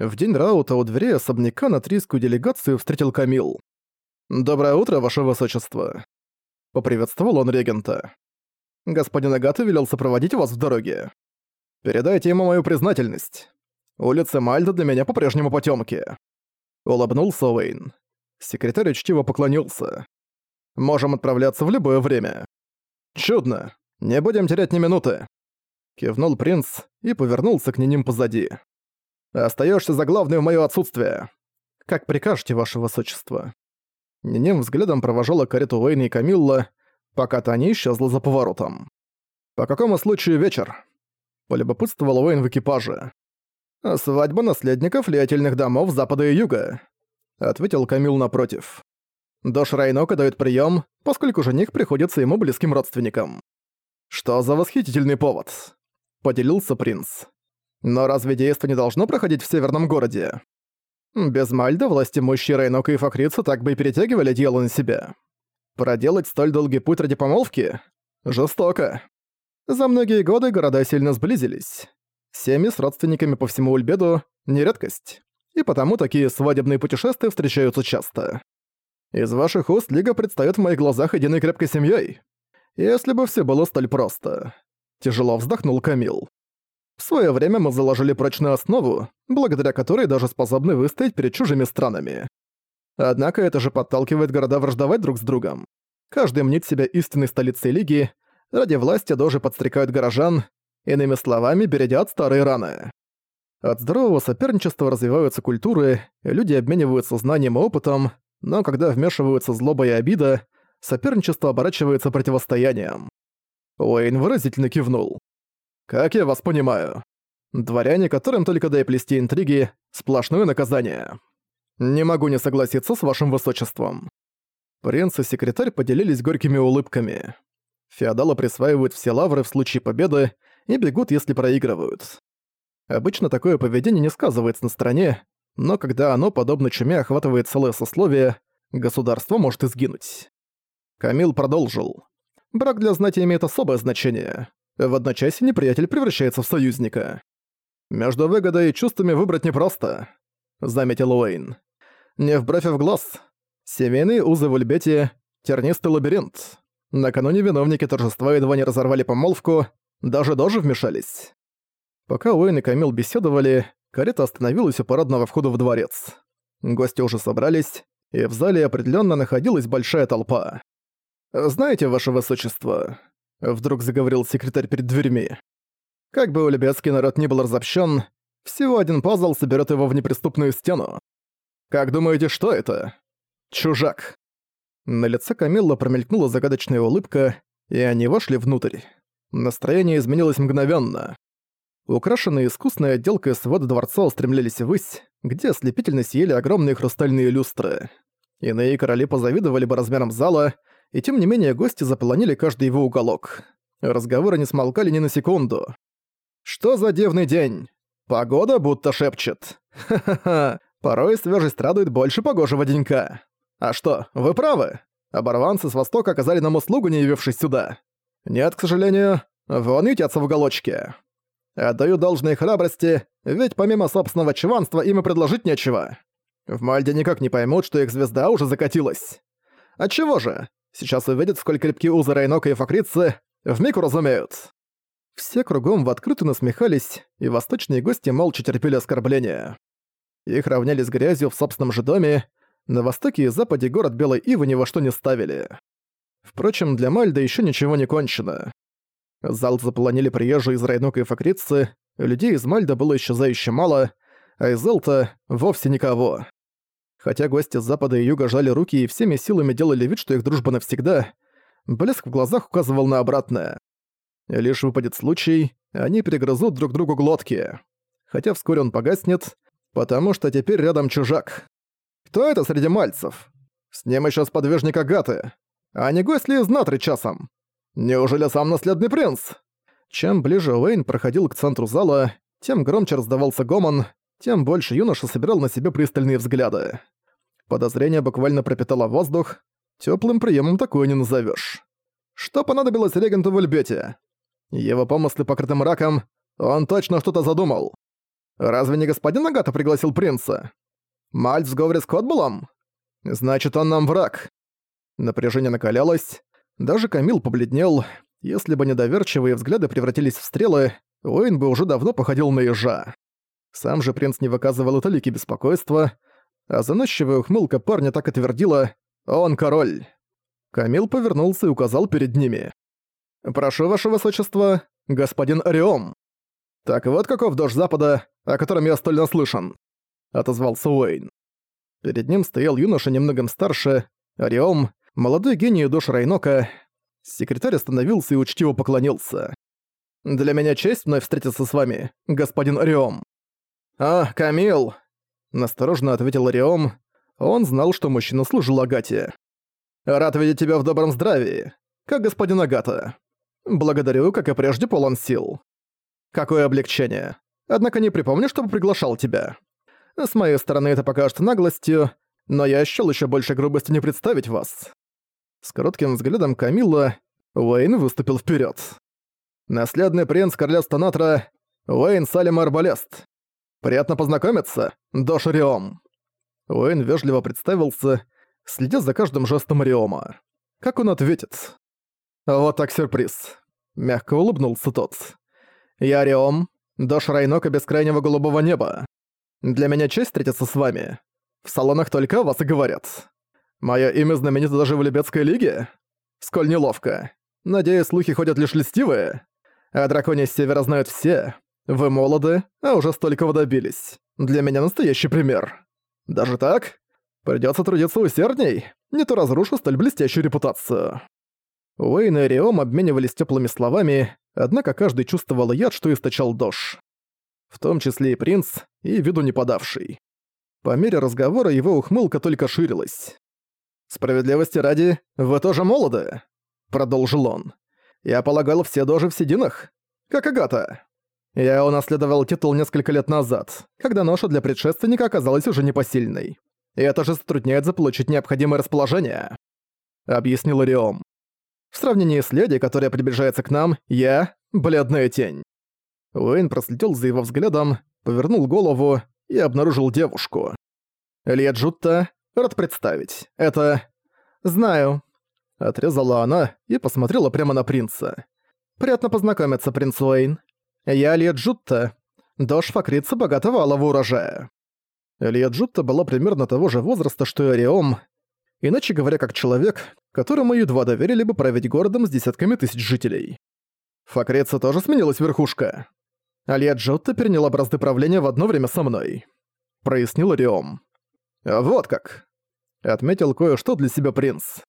В день раута у двери особняка на трийскую делегацию встретил Камил. «Доброе утро, ваше высочество!» Поприветствовал он регента. «Господин Агата велел сопроводить вас в дороге. Передайте ему мою признательность. Улица Мальта для меня по-прежнему потёмки». Улыбнулся Уэйн. Секретарь учтиво поклонился. «Можем отправляться в любое время». «Чудно. Не будем терять ни минуты». Кивнул принц и повернулся к ним позади. «Остаёшься за главное в моё отсутствие. Как прикажете, ваше высочество». Нинем взглядом провожала карету Уэйна и Камилла, пока та не исчезла за поворотом. «По какому случаю вечер?» Полюбопытствовал Уэйн в экипаже. «Свадьба наследников влиятельных домов Запада и Юга», — ответил Камил напротив. Дош Райнока дает прием, поскольку жених приходится ему близким родственникам. «Что за восхитительный повод?» — поделился принц. «Но разве действо не должно проходить в северном городе?» Без Мальда власти мужчины Райнока и Факрица так бы и перетягивали дело на себя. Проделать столь долгий путь ради помолвки? Жестоко. За многие годы города сильно сблизились. Семьи с родственниками по всему Ульбеду — не редкость. И потому такие свадебные путешествия встречаются часто. Из ваших уст Лига предстаёт в моих глазах единой крепкой семьей. Если бы все было столь просто. Тяжело вздохнул Камил. В свое время мы заложили прочную основу, благодаря которой даже способны выстоять перед чужими странами. Однако это же подталкивает города враждовать друг с другом. Каждый мнит себя истинной столицей Лиги, ради власти даже подстрекают горожан, иными словами, бередят старые раны. От здорового соперничества развиваются культуры, люди обмениваются знанием и опытом, но когда вмешиваются злоба и обида, соперничество оборачивается противостоянием. Уэйн выразительно кивнул. «Как я вас понимаю? Дворяне, которым только дай плести интриги, сплошное наказание. Не могу не согласиться с вашим высочеством». Принц и секретарь поделились горькими улыбками. Феодалы присваивают все лавры в случае победы и бегут, если проигрывают. Обычно такое поведение не сказывается на стране, но когда оно, подобно чуме, охватывает целое сословие, государство может изгинуть. Камил продолжил. Брак для знати имеет особое значение. В одночасье неприятель превращается в союзника. «Между выгодой и чувствами выбрать непросто», — заметил Уэйн. «Не в бровь, а в глаз. Семейные узы в Ульбете — тернистый лабиринт. Накануне виновники торжества едва не разорвали помолвку, даже дожи вмешались». Пока Уэйн и Камил беседовали, карета остановилась у парадного входа в дворец. Гости уже собрались, и в зале определенно находилась большая толпа. «Знаете, ваше высочество, Вдруг заговорил секретарь перед дверьми. Как бы улебецкий народ не был разобщен, всего один пазл соберет его в неприступную стену. Как думаете, что это? Чужак. На лице Камилла промелькнула загадочная улыбка, и они вошли внутрь. Настроение изменилось мгновенно. Украшенные искусной отделкой своды дворца устремлялись ввысь, где ослепительно сияли огромные хрустальные люстры. Иные короли позавидовали бы размерам зала, и тем не менее гости заполонили каждый его уголок. Разговоры не смолкали ни на секунду. «Что за дивный день? Погода будто шепчет. Ха-ха-ха, порой свежесть радует больше погожего денька. А что, вы правы? Оборванцы с востока оказали нам услугу, не явившись сюда. Нет, к сожалению, вон ютятся в уголочке. Отдаю должной храбрости, ведь помимо собственного чванства им и предложить нечего. В Мальде никак не поймут, что их звезда уже закатилась. Отчего же? Сейчас увидят, сколь крепки узы Райнока и Факрицы, вмиг уразумеют. Все кругом в открытую насмехались, и восточные гости молча терпели оскорбления. Их равняли с грязью в собственном же доме, на востоке и западе город Белой Ивы ни во что не ставили. Впрочем, для Мальда еще ничего не кончено. Зал заполонили приезжие из Райнока и Факрицы, людей из Мальда было исчезающе мало, а из Элта вовсе никого. Хотя гости с запада и юга жали руки и всеми силами делали вид, что их дружба навсегда, блеск в глазах указывал на обратное. Лишь выпадет случай, они перегрызут друг другу глотки. Хотя вскоре он погаснет, потому что теперь рядом чужак. Кто это среди мальцев? С ним еще сподвижник Агаты. А не гость ли из Натры часом? Неужели сам наследный принц? Чем ближе Уэйн проходил к центру зала, тем громче раздавался гомон, тем больше юноша собирал на себе пристальные взгляды. Подозрение буквально пропитало воздух, теплым приемом такое не назовешь. Что понадобилось регенту в Ульбете? Его помыслы покрыты мраком, он точно что-то задумал. Разве не господин Агата пригласил принца? Мальт в сговоре с Котбулом? Значит, он нам враг. Напряжение накалялось. Даже Камил побледнел. Если бы недоверчивые взгляды превратились в стрелы, Уэйн бы уже давно походил на ежа. Сам же принц не выказывал и толики беспокойства, а заносчивая ухмылка парня так и «Он король». Камил повернулся и указал перед ними. «Прошу, ваше высочество, господин Ориом». «Так вот каков дождь Запада, о котором я столь наслышан», — отозвался Уэйн. Перед ним стоял юноша немногом старше, Ориом, молодой гений душ Райнока. Секретарь остановился и учтиво поклонился. «Для меня честь вновь встретиться с вами, господин Ориом». «А, Камил!» – настороженно ответил Ориом. Он знал, что мужчина служил Агате. «Рад видеть тебя в добром здравии, как господин Агата. Благодарю, как и прежде, полон сил. Какое облегчение. Однако не припомню, чтобы приглашал тебя. С моей стороны это покажется наглостью, но я счёл ещё больше грубости не представить вас». С коротким взглядом Камилла Уэйн выступил вперёд. Наследный принц королевства Натра Уэйн Салим Арбалест. Приятно познакомиться, Дош Риом. Уэйн вежливо представился, следя за каждым жестом Риома. Как он ответит? Вот так сюрприз. Мягко улыбнулся тот. Я Риом, Дош Райнока Бескрайнего Голубого Неба. Для меня честь встретиться с вами. В салонах только о вас и говорят. Моё имя знаменито даже в Лебецкой лиге? Сколь неловко. Надеюсь, слухи ходят лишь льстивые. О драконе с севера знают все. Вы молоды, а уже столького добились. Для меня настоящий пример. Даже так? Придётся трудиться усердней, не то разрушу столь блестящую репутацию». Уэйн и Риом обменивались тёплыми словами, однако каждый чувствовал яд, что источал Дош. В том числе и принц, и виду не подавший. По мере разговора его ухмылка только ширилась. «Справедливости ради, вы тоже молоды», — продолжил он. Я полагал, все дожи в сединах. Как Агата. Я унаследовал титул несколько лет назад, когда ноша для предшественника оказалась уже непосильной. И это же затрудняет заполучить необходимое расположение. Объяснил Риом. В сравнении с леди, которая приближается к нам, я — бледная тень. Уэйн проследил за его взглядом, повернул голову и обнаружил девушку. Илья Джутта, рад представить. Это... Знаю, Отрезала она и посмотрела прямо на принца. «Приятно познакомиться, принц Уэйн. Я Алия Джутта, дочь факрица богатого алого урожая». Алия Джутта была примерно того же возраста, что и Ариом, иначе говоря, как человек, которому едва доверили бы править городом с десятками тысяч жителей. Факрица тоже сменилась верхушка. Алия Джутта переняла бразды правления в одно время со мной. Прояснил Ариом. «Вот как!» Отметил кое-что для себя принц.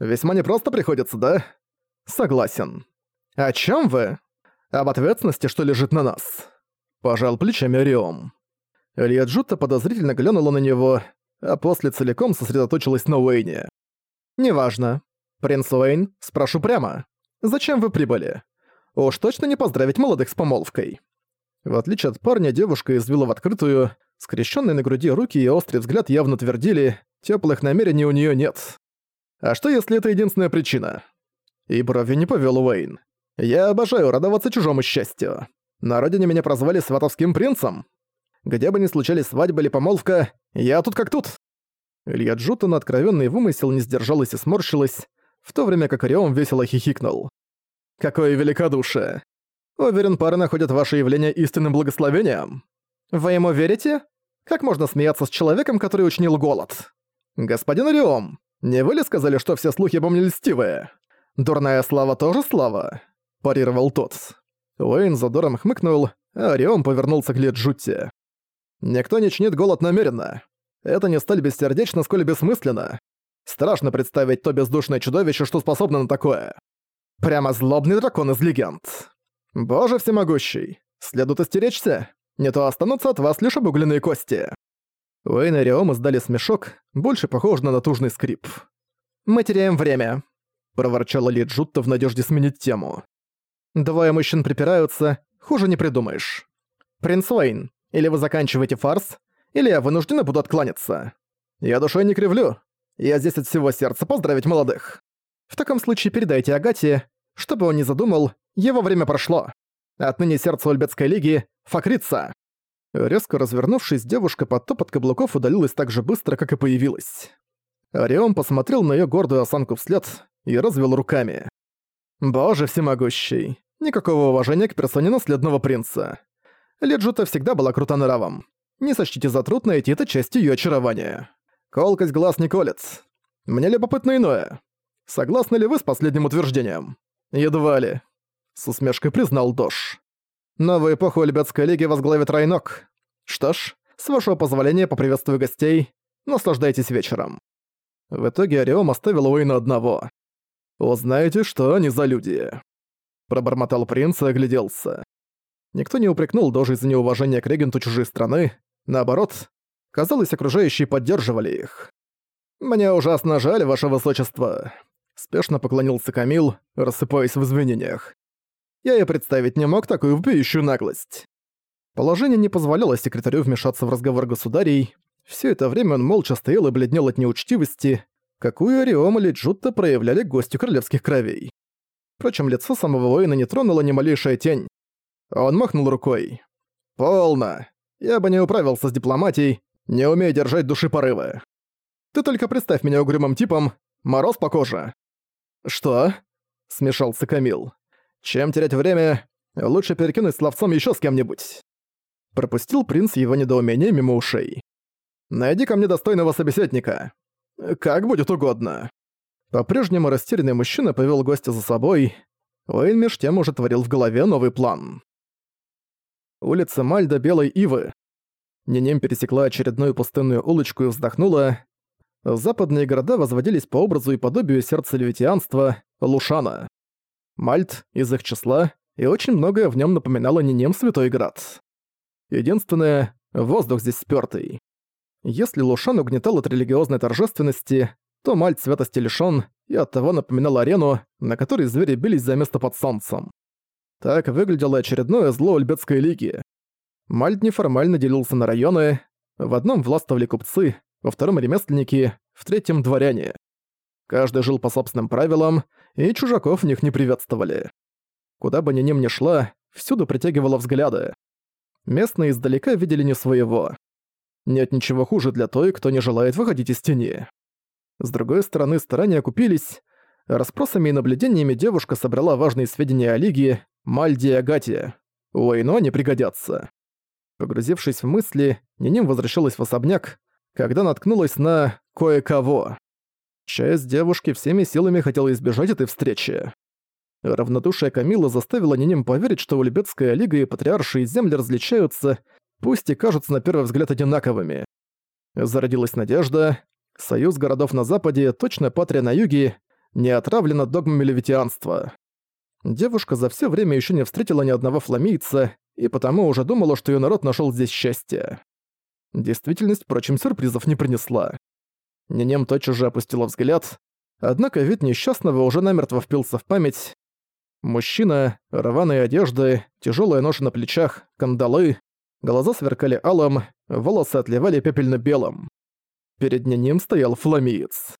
Весьма непросто приходится, да? Согласен. О чем вы? Об ответственности, что лежит на нас. Пожал плечами Риом. Илья Джутта подозрительно глянула на него, а после целиком сосредоточилась на Уэйне. «Неважно. Принц Уэйн, спрошу прямо. Зачем вы прибыли? Уж точно не поздравить молодых с помолвкой». В отличие от парня, девушка извела в открытую, скрещенные на груди руки и острый взгляд явно твердили, теплых намерений у нее нет. А что если это единственная причина? И брови не повел Уэйн. Я обожаю радоваться чужому счастью. На родине меня прозвали сватовским принцем. Где бы ни случались свадьба или помолвка, я тут как тут. Илья Джута откровенный вымысел не сдержалась и сморщилась, в то время как Орион весело хихикнул. «Какое великодушие! Уверен, пары находят ваше явление истинным благословением. Вы ему верите? Как можно смеяться с человеком, который учинил голод? Господин Ориом, не вы ли сказали, что все слухи обо мне льстивые? Дурная слава тоже слава?» – парировал тот. Уэйн задором хмыкнул, а Орион повернулся к Леджутте. «Никто не чинит голод намеренно. Это не столь бессердечно, сколь бессмысленно. Страшно представить то бездушное чудовище, что способно на такое. Прямо злобный дракон из легенд. Боже всемогущий, следует остеречься, не то останутся от вас лишь обугленные кости». Уэйн и Риом издали смешок, больше похож на натужный скрип. «Мы теряем время», — проворчала Ли Джутта в надежде сменить тему. «Двое мужчин припираются, хуже не придумаешь. Принц Уэйн, или вы заканчиваете фарс, или я вынуждена буду откланяться. Я душой не кривлю. Я здесь от всего сердца поздравить молодых. В таком случае передайте Агате, чтобы он не задумал, его время прошло. Отныне сердце Ульбетской лиги — Факрица». Резко развернувшись, девушка под топот каблуков удалилась так же быстро, как и появилась. Орион посмотрел на её гордую осанку вслед и развел руками. «Боже всемогущий, никакого уважения к персоне наследного принца. Леджута всегда была крута нравом. Не сочтите за труд найти это часть её очарования. Колкость глаз не колец. Мне любопытно иное. Согласны ли вы с последним утверждением? Едва ли. С усмешкой признал Дош. Новую эпоху Альбетской лиги возглавит Райнок. Что ж, с вашего позволения поприветствую гостей. Наслаждайтесь вечером. В итоге Ореом оставил Уэйна одного. «Узнаете, что они за люди». Пробормотал принц и огляделся. Никто не упрекнул Дожи за неуважение к регенту чужой страны. Наоборот, казалось, окружающие поддерживали их. «Мне ужасно жаль, ваше высочество», — спешно поклонился Камил, рассыпаясь в извинениях. Я и представить не мог такую вопиющую наглость. Положение не позволяло секретарю вмешаться в разговор государей. Все это время он молча стоял и бледнел от неучтивости, какую Ориом или Джутта проявляли гостю королевских кровей. Впрочем, лицо самого воина не тронула ни малейшая тень. Он махнул рукой. «Полно. Я бы не управился с дипломатией, не умея держать души порывы. Ты только представь меня угрюмым типом, мороз по коже». «Что?» — смешался Камил. «Чем терять время, лучше перекинуть словцом еще с кем-нибудь». Пропустил принц его недоумение мимо ушей. «Найди ко мне достойного собеседника. Как будет угодно». По-прежнему растерянный мужчина повел гостя за собой. Уэйн меж тем уже творил в голове новый план. Улица Мальда Белой Ивы. Нинем пересекла очередную пустынную улочку и вздохнула. Западные города возводились по образу и подобию сердца левитианства — Лушана. Мальт из их числа, и очень многое в нем напоминало Нинем Святой Град. Единственное, воздух здесь спёртый. Если Лушан угнетал от религиозной торжественности, то Мальт святости лишён и оттого напоминал арену, на которой звери бились за место под солнцем. Так выглядело очередное зло Ульбетской лиги. Мальт неформально делился на районы, в одном властвовали купцы, во втором ремесленники, в третьем дворяне. Каждый жил по собственным правилам, и чужаков в них не приветствовали. Куда бы ни ним ни шла, всюду притягивала взгляды. Местные издалека видели не своего. Нет ничего хуже для той, кто не желает выходить из тени. С другой стороны, старания окупились. Распросами и наблюдениями девушка собрала важные сведения о Лиге, Мальде и Агате. Уэйну они пригодятся. Погрузившись в мысли, Ниним возвращалась в особняк, когда наткнулась на кое-кого. Часть девушки всеми силами хотела избежать этой встречи. Равнодушие Камила заставило Ниним поверить, что Ульбетская лига и Патриаршие земли различаются, пусть и кажутся на первый взгляд одинаковыми. Зародилась надежда. Союз городов на западе, точно Патрия на юге, не отравлена догмами левитианства. Девушка за все время еще не встретила ни одного фламийца, и потому уже думала, что ее народ нашел здесь счастье. Действительность, впрочем, сюрпризов не принесла. Нинем тотчас же опустила взгляд, однако вид несчастного уже намертво впился в память. Мужчина, рваные одежды, тяжелая ноша на плечах, кандалы, глаза сверкали алым, волосы отливали пепельно-белым. Перед Ниним стоял фламиец.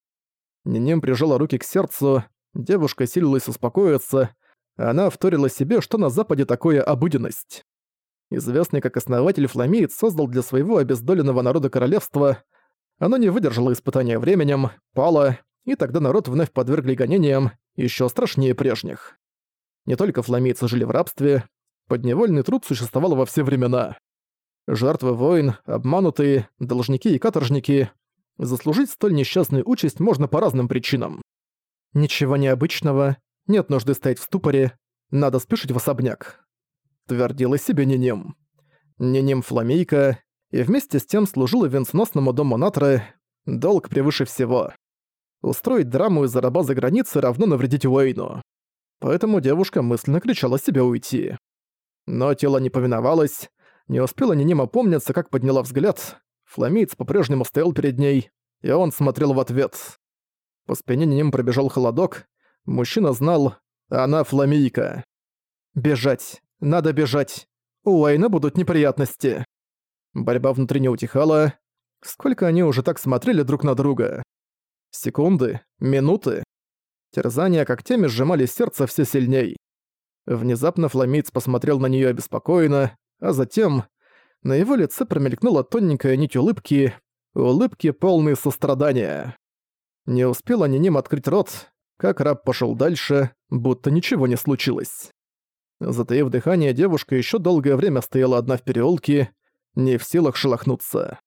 Ниним прижала руки к сердцу, девушка силилась успокоиться, она вторила себе, что на Западе такое обыденность. Известный как основатель Фламиец создал для своего обездоленного народа королевства. Оно не выдержало испытания временем, пало, и тогда народ вновь подвергли гонениям, еще страшнее прежних. Не только фламийцы жили в рабстве, подневольный труд существовал во все времена. Жертвы войн, обманутые, должники и каторжники. Заслужить столь несчастную участь можно по разным причинам. Ничего необычного, нет нужды стоять в ступоре, надо спешить в особняк твердила себе Ниним. Ниним Фламейка, и вместе с тем служила венценосному дому Натры, долг превыше всего. Устроить драму из-за раба за границей равно навредить Уэйну. Поэтому девушка мысленно кричала себе уйти. Но тело не повиновалось, не успела Ниним опомниться, как подняла взгляд. Фламеец по-прежнему стоял перед ней, и он смотрел в ответ. По спине Ниним пробежал холодок. Мужчина знал, она фламейка. Бежать. Надо бежать. У Уэйна будут неприятности. Борьба внутри не утихала. Сколько они уже так смотрели друг на друга? Секунды? Минуты? Терзания когтями сжимали сердце все сильней. Внезапно фламиц посмотрел на нее обеспокоенно, а затем На его лице промелькнула тоненькая нить улыбки, улыбки полные сострадания. Не успел Аниним открыть рот, как раб пошел дальше, будто ничего не случилось. Затаив дыхание, девушка еще долгое время стояла одна в переулке, не в силах шелохнуться.